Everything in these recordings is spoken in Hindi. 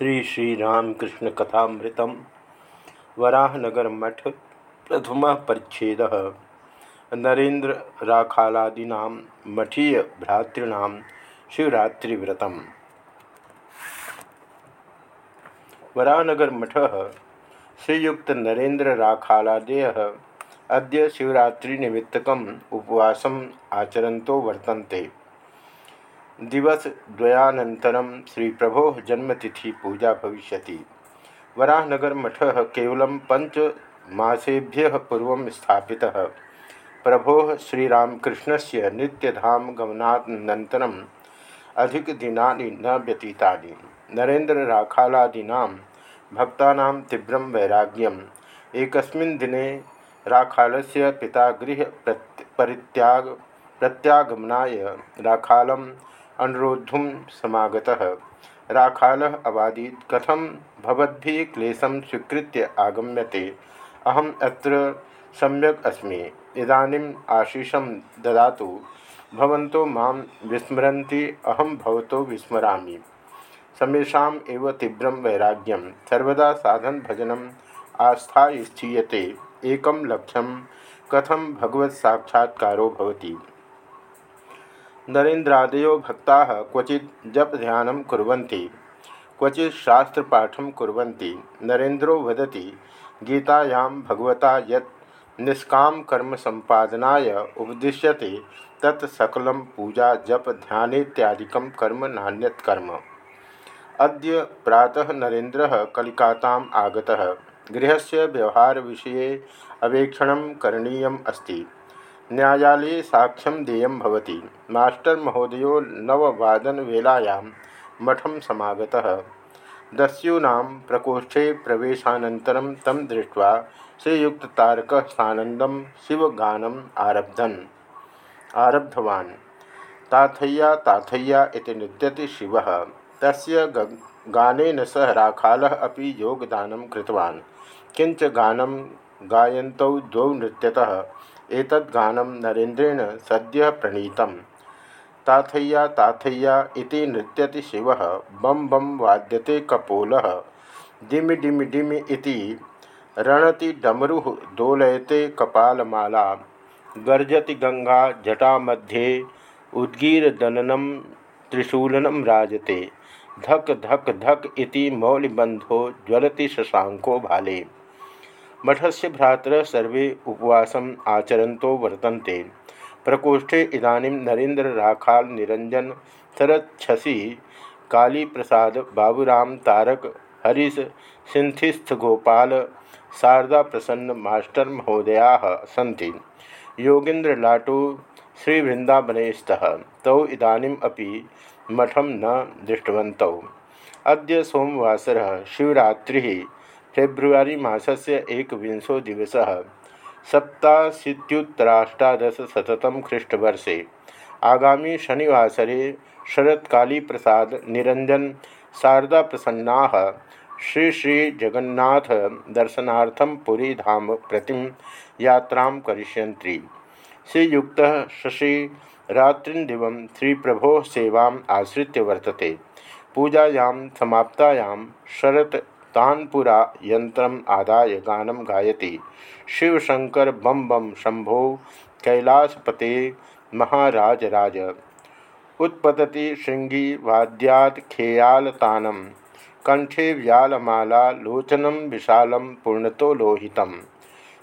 श्री श्री रामकृष्ण कथामृत वराहनगर मठ प्रथम परिच्छेद। नरेन्द्र राखालादीना मठीय भ्रातृण शिवरात्रिव्रत वरानगर मठ श्रीयुक्त नरेन्द्र राखालादय अद्य शिवरात्रिनिमित्तकम् उपवासम् आचरन्तो वर्तन्ते। दिवस श्री प्रभो जन्मतिथि पूजा भविष्य वराहनगर मठ केवल पंच मसेभ्य पूर्व स्थापित। प्रभो श्रीरामकृष्ण से नित्यधाम गमनानन्तरम् अधिक दिना न व्यतीता नरेन्द्र राखालादीना भक्ता तीव्र वैराग्यम। एक दिने राखाल पिता गृह परित्याग प्रत्यागमनाय राखालम अनुरोधुम समागतः। राखाल अवादीत कथम भवद्भि क्लेशम स्वीकृत्य आगम्यते? अहम अत्र सम्यक अस्मि। इदानीम आशीषम ददातु। भवन्तो माँ विस्मरन्ति अहम भवतो विस्मरामि। समेषाम् एव तीव्रं वैराग्यं। सर्वदा साधन भजनम आस्था स्थीयते एकं लक्ष्यं कथम भगवत साक्षात्कारो भवति? नरेन्द्रादयो भक्ता क्वचि जप ध्यान कुर्वन्ति क्वचि शास्त्रपाठ कुर्वन्ति। नरेन्द्रो वदती, गीतायां भगवता यत् निष्काम कर्म संपादनाय उपदिश्यते, तत् सकलं पूजा, जप, ध्यानेत्यादिकं कर्म, नान्यत कर्म अद्य प्रातः नरेन्द्रः कलिकाताम् आगतः। गृहस्य व्यवहारविषये अवेक्षणं करणीयम् अस्ति। न्यायालये साक्ष्यम देय भवति। मास्टर महोदयो नववादनवेलायां मठं समागतः। दस्यूनां प्रकोष्ठे प्रवेशानन्तरं तं दृष्ट्वा श्रीयुक्ततारकः सानन्दं शिवगानम् आरब्धन्। आरब्धवान्। ताथय्या ताथय्या इति नृत्यति शिवः। तस्य गानेन सह राखालः अपि योगदानं कृतवान्। किञ्च गानं गायन्तौ द्वौ नृत्यतः एतद्गानं नरेन्द्रेण सद्य प्रणीत ताथय्या ताथय्या इति नृत्यति शिव बम बम वाद्यते कपोल। डिमि डिमि डिमि रणति डमरु दोलयते कपालमाला। गर्जति गंगा जटा मध्ये उद्गीरदननं त्रिशूलनं राजते। धक धक धक इति मौलिबंधो ज्वलति शशांको भाले। मठस्य भ्रातर सर्वे उपवास आचरन्तो वर्तन्ते। प्रकोष्ठे इदानीं नरेन्द्र राखाल निरंजन शरद छसी काली प्रसाद बाबूराम तारक, हरीश सिंथिस्थ गोपाल शारदा प्रसन्न मास्टर महोदया सन्ति। योगेन्द्र लाटू श्रीवृंदावने स्तः तौ इदानीम् अपि मठं न दृष्टवन्तौ। अद्य सोमवासरः, शिवरात्रिः। फेब्रुवरी मासस्य एक विंशो दिवस। सप्ताशीत्युत्तराष्टादशतम ख्रीष्टवर्षे आगामी शनिवासरे शरत्काली प्रसाद निरंजन शारदा प्रसन्ना श्री श्री जगन्नाथ दर्शनार्थम पुरी धाम प्रतिम यात्रा करिष्यन्ति। श्रीयुक्त शशि रात्रिदिव श्री प्रभो सेवा आश्रित्य वर्तते। पूजायां समाप्तायां शरत तानपुरा यंत्र आदाय गानम गायति। शिवशंकर बम बम शंभो, कैलासपते महाराज राज उत्पतति श्रृंगी वाद्यात् कंठे व्यालमाला लोचनम विशालम पूर्णतो लोहित।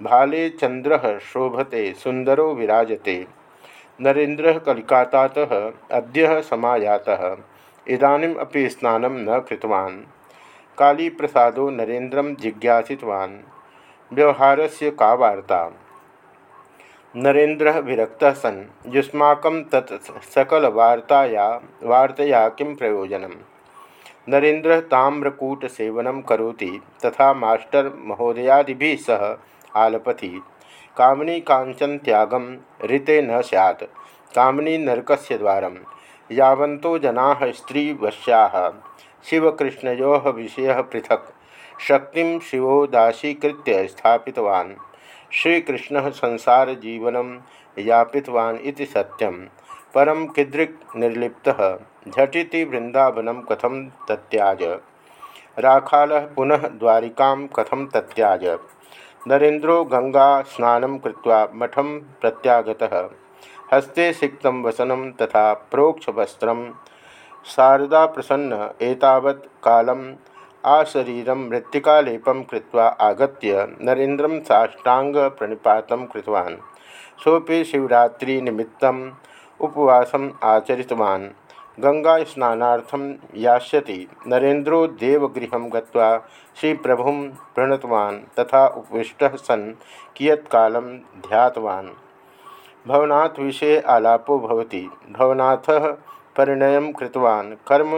भाले चंद्र शोभते सुंदरो विराजते। नरेन्द्र कलिकाता अद्य समायातः। इदानीम स्नानं न कृतवान्। काली प्रसादो नरेन्द्र जिज्ञासितवान्। व्यवहार से का वार्ता? नरेन्द्र विरक्त सन् युष्माक तत् सकलवार्ताया, वार्तया किं नरेन्द्र ताम्रकूटसेवन करोति, तथा मास्टर महोदयादि सह आलपति। कामनी कांचन त्यागम ऋते न सैत् कामनी नरकस्य यावन्तो जना स्त्रीवश्या। शिवकृष्णयो विषय पृथक। शक्ति शिवोदासीकृत स्थापितवान्। श्रीकृष्ण संसार जीवन इति सत्यम परम किदृक् निर्लिप्त? झटिति वृंदावन कथम तत्याज? राखाल पुनः द्वारिका कथम तत्याज? नरेन्द्रो गंगा स्नान कृत्वा मठम प्रत्यागतः। हस्ते सिक्त वसनम तथा प्रोक्षवस्त्र शारदा प्रसन्न एतावत् कालम आशरीरं मृत्तिकालेपं कृत्वा आगत्य नरेन्द्रं साष्टांग प्रणिपातं कृतवान् सोपि शिवरात्रिनिमित्तम् उपवासम् आचरितवान्। गङ्गास्नानार्थं यास्यति। नरेन्द्रो देवगृहं गत्वा श्रीप्रभुं प्रणतवान् तथा उपविष्टः सन् कियत्कालं ध्यातवान्। भवनाथ विषये आलापो भवनाथः परिणय कृतवान्। कर्म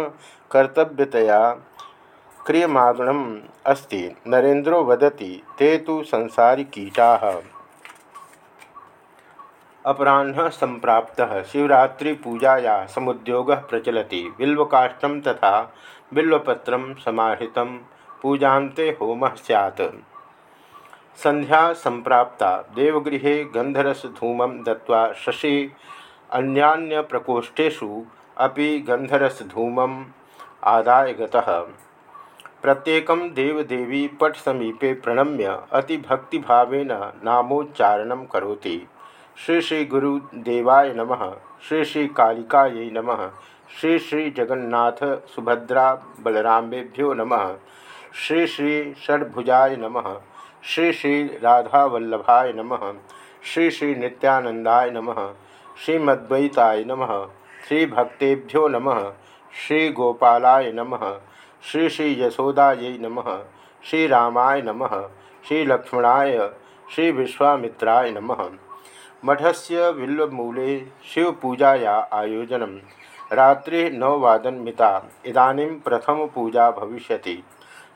कर्तव्यतया क्रियमागणम अस्ति। नरेन्द्रो वदति, ते तो संसारी कीटा अपराह संप्राप्त। शिवरात्रि पूजाया समुद्योग प्रचलति। बिल्वकाष्ठम तथा बिल्वपत्र समाहित पूजाते होम सैत् संध्या संप्राप्ता। देवगृह गंधरसधूम दत्वा शशि अन्यान्य प्रकोष्ठेषु अपि गंधरसधूम आदाय गतः प्रत्येक देवदेवी पट समीपे प्रणम्य अतिभक्तिभावेन नामोच्चारण करोति। श्री श्री गुरुदेवाय नमः। श्री श्री कालिकायै नमः। श्री श्री जगन्नाथ सुभद्रा बलरामेभ्यो नमः। श्री श्री षड्भुजाय नमः। श्री श्री राधावल्लभाय नमः। श्री श्री नित्यानंदाय नमः। श्रीमद्वैताय नमः। श्री भक्तेभ्यो नमः। श्री गोपालाय नमः। श्री श्री यशोदाय नम। श्रीरामाय नम। श्रीलक्ष्मणाय श्री विश्वामित्राय नम। मठस्य विल्वमूले शिवपूजाया आयोजन। रात्रि नववादन मिता इदानीं प्रथम पूजा भविष्य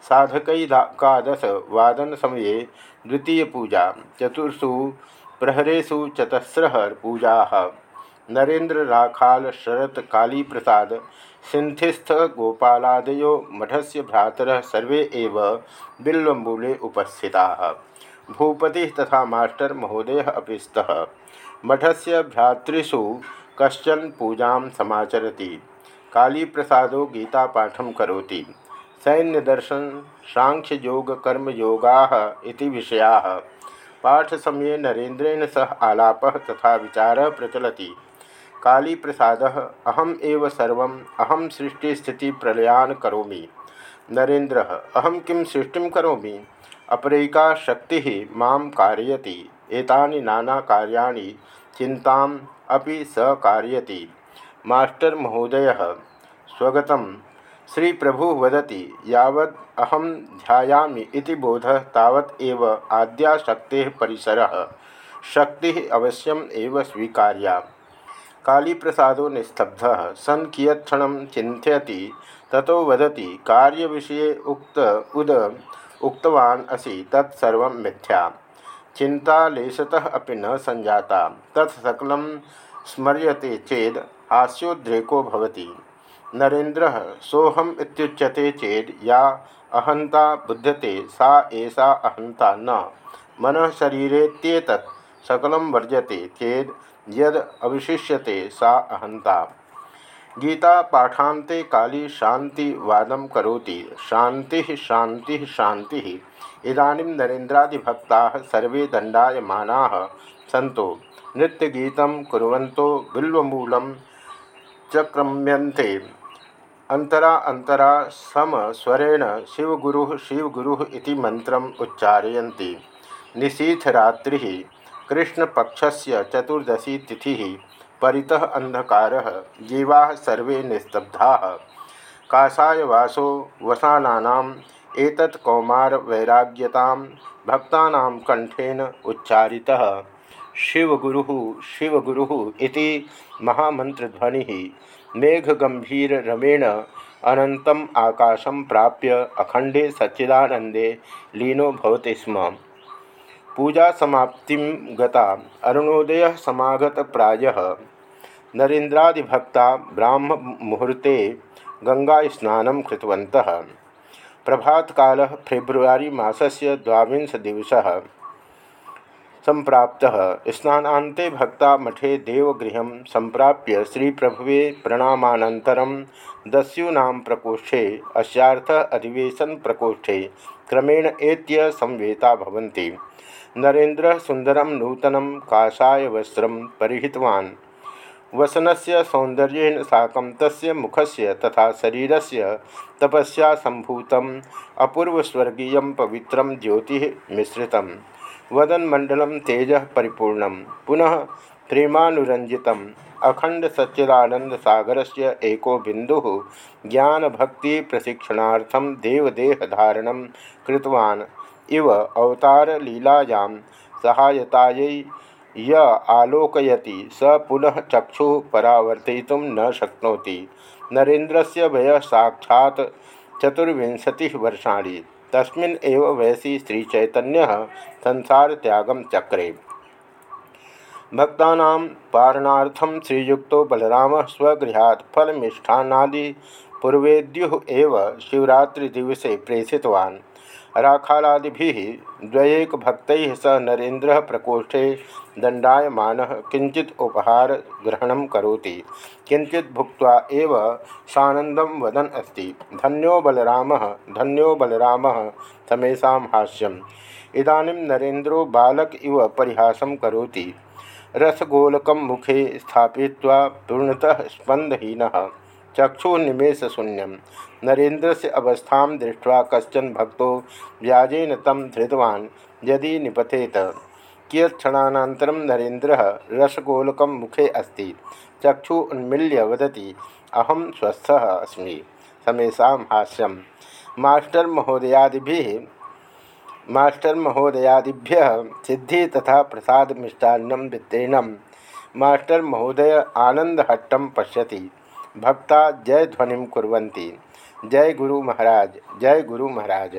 साधकैकादश वादन समये द्वितीय पूजा चतुर्षु प्रहरेषु चतस्रः पूजा। नरेन्द्र राखाल शरत काली प्रसाद सिंथिस्थ गोपालादयो, मठस्य भ्रातर सर्वे एव बिल्वमूले उपस्थिता। भूपति तथा मास्टर महोदय अभी स्तः। मठस्य भ्रातृषु कशन पूजा समाचरती। कालीप्रसादो गीतापाठं करोति। सैन्यदर्शन सांख्ययोग कर्मयोगा विषया। पाठसमये नरेन्द्रेण सह आलाप तथा विचार प्रचलति। काली प्रसाद अहम एव सर्व अहम सृष्टि प्रलयान करोमि। नरेन्द्र अहम किं सृष्टि करोमि? अपरैका शक्ति माँ कारयति, एतानि नाना कार्याणि चिंताम अपि स कारयति। मास्टर महोदय स्वगत श्री प्रभु वदति, यावद् अहम ध्यायामि इति बोधः तावत् एव आद्या शक्तेः परिसरः। शक्तिः अवश्यम एव स्वीकार्या कालीप्रसादो निस्तब्ध। सन् कियत्क्षण चिंत्यति ततो वदति कार्य विषय उक्त, उद, उक्तवान् असि तत्सर्व मिथ्या। चिंता लेशतः अपि न संजाता तत्सकल स्मर्यते चेद, हास्योद्रेको भवति। नरेन्द्र इत्युच्यते चेद, या अहंता बुध्यते, सा अहंता न। मन शरीरेत्येतत् सकलं वर्जते चेद यद अवशिष्यते सा अहंता गीता पाठांते काली शांति वादम करोति। शांति शांति शांति इदानीं नरेन्द्रादिभक्ता सर्वे दंडायमाना सन्तो। नृत्यगीत कुर्वन्तो बिल्वमूलं चक्रम्यन्ते। अंतरा अंतरा सम स्वरेण शिवगुरु शिवगुरु इति मंत्रम उच्चारयन्ति। निशीथरात्रि कृष्णपक्षस्य चतुर्दशी तिथि परितः अंधकार जीवा सर्वे निस्तब्धा। काषायवासो वसानानाम, एतत् कौमार वैराग्यता भक्ता कंठेन उच्चारितः। शिवगुरु शिवगुरु महामंत्रध्वनि मेघगंभीर रमेण अनंतम आकाशम प्राप्य अखंडे सच्चिदानंदे लीनो भवति स्म। पूजा समाप्ति गता अरुणोदय समागत प्राय। नरेन्द्रादिभक्ता ब्राह्म मुहूर्ते गंगा स्नान कृतवन्तः। प्रभात काल फेब्रुवरी मासस्य द्वांश दिवस संप्राप्त स्नानान्ते भक्ता मठे देवगृह संप्राप्य श्री प्रभुवे प्रणामानन्तरं दस्यूनां प्रकोष्ठे अस्यार्थ अधिवेशन प्रकोष्ठे क्रमेण एत्य संवेता भवन्ति। नरेन्द्र सुंदरम नूतन काषाय वस्त्र परिहितवान्। वसनस्य सौंदर्येण साकं तस्य मुखस्य तथा शरीरस्य तपस्या सम्भूतम्, अपूर्वस्वर्गीयं पवित्रं ज्योतिः मिश्रितम् वदनमंडल तेज परिपूर्ण पुनः सागर से एको बिंदु ज्ञान भक्ति प्रशिक्षणार्थम देवदेह धारण कृतवान। इव अवतार लीलायां सहायतायै य आलोकयति स पुनः चक्षु परावर्त न शक्नोति। नरेन्द्र से वय साक्षात् चतुर्विंशति वर्षाणी। तस्मिन् एव श्रीचैतन्य संसार त्यागम चक्रे। भक्ता पारणार्थम श्रीयुक्त बलराम स्वगृहात् फलमिष्ठानादि पूर्वेद्यु एव शिवरात्रिदिवसे प्रेषितवान्। राखालादि द्वैक भक्त स नरेन्द्र प्रकोष्ठे दंडायमान किंचित उपहार ग्रहण करोति। किंचित भुक्त एव सानंदम वदन अस्ति। धन्यो बलराम धन्यो बलराम समेशा हाष्यम इदानीं नरेन्द्रो बालक इव परिहासं करोति। रसगोलकं मुखे स्थापयित्वा पूर्णतः स्पंदहीनः चक्षुनिमेशशून्यम नरेन्द्र से अवस्था दृष्ट्वा कशन भक्त व्याजेन तम धृतवान् यदि निपतेत कियत्क्षणानन्तरं नरेन्द्र रसगोलक मुखे अस्त। चक्षु उन्मील्य वदति अहम स्वस्थ अस्मि। समेशा हाष्यम मास्टर महोदयादि मास्टर महोदयादिभ्य सिद्धि तथा प्रसाद मिष्टान्नं वित्तीर्णं। मास्टर महोदय आनंदहट्टम पश्यति। भक्ता जय ध्वनि कुरंती जय गुरु महाराज जय गुरु महाराज।